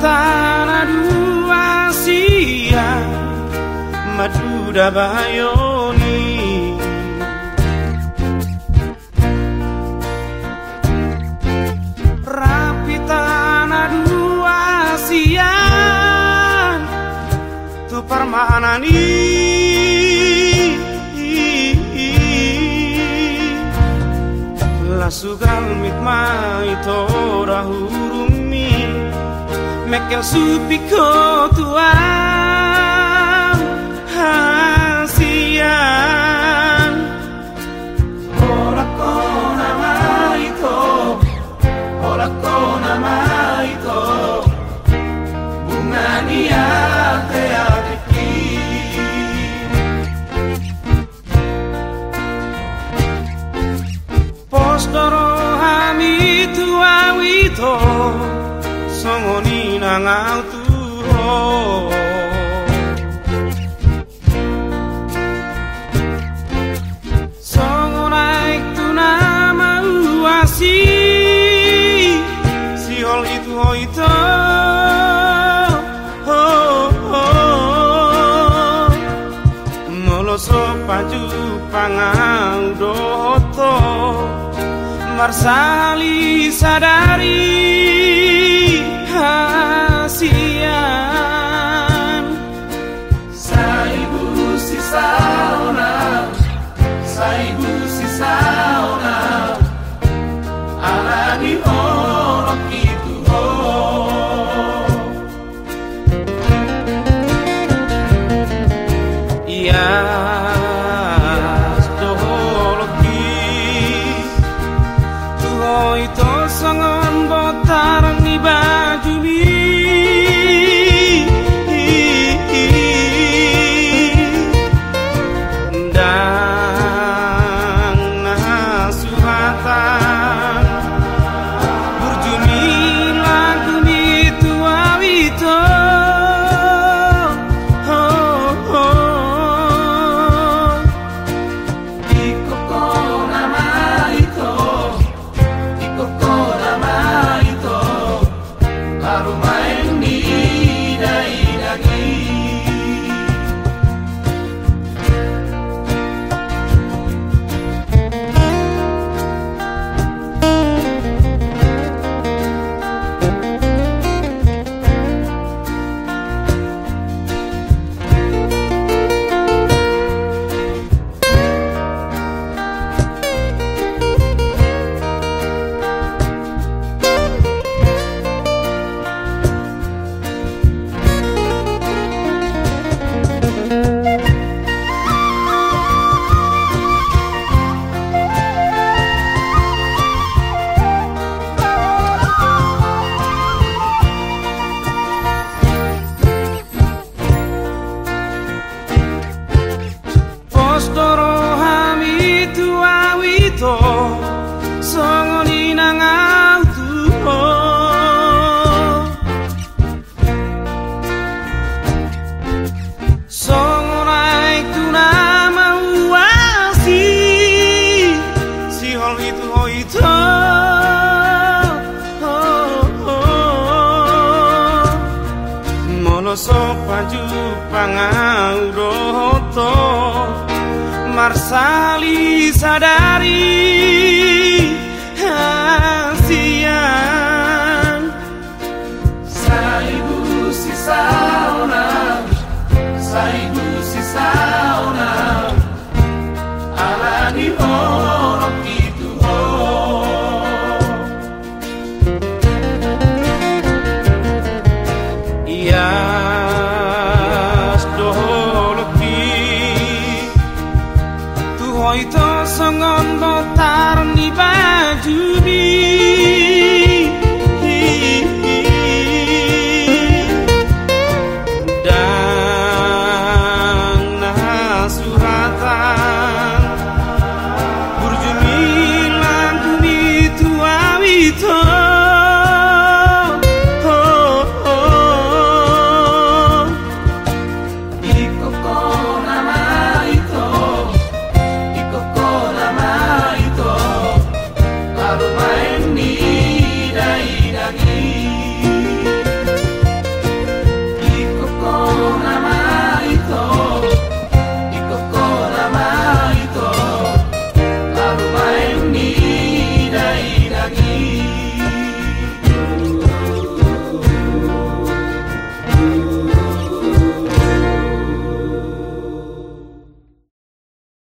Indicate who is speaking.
Speaker 1: tanah dua sia maduda bayoni. Rapi tanah dua sia tu permanani Lasugal mitma itu rahurung Mekel supiko tuan hasian Ora kona maito. Ora kona maito. Bunga niate adiki Postoro hami tuawito Songoni nang autuho Songo naik nama uasi Si hol itu ho itu. Moloso paju pangau doto Marsali sadari hasian Alani orok pangau doto Marsali sadari hasian. Saibu si sauna Saibu si sauna Alani orok itu oh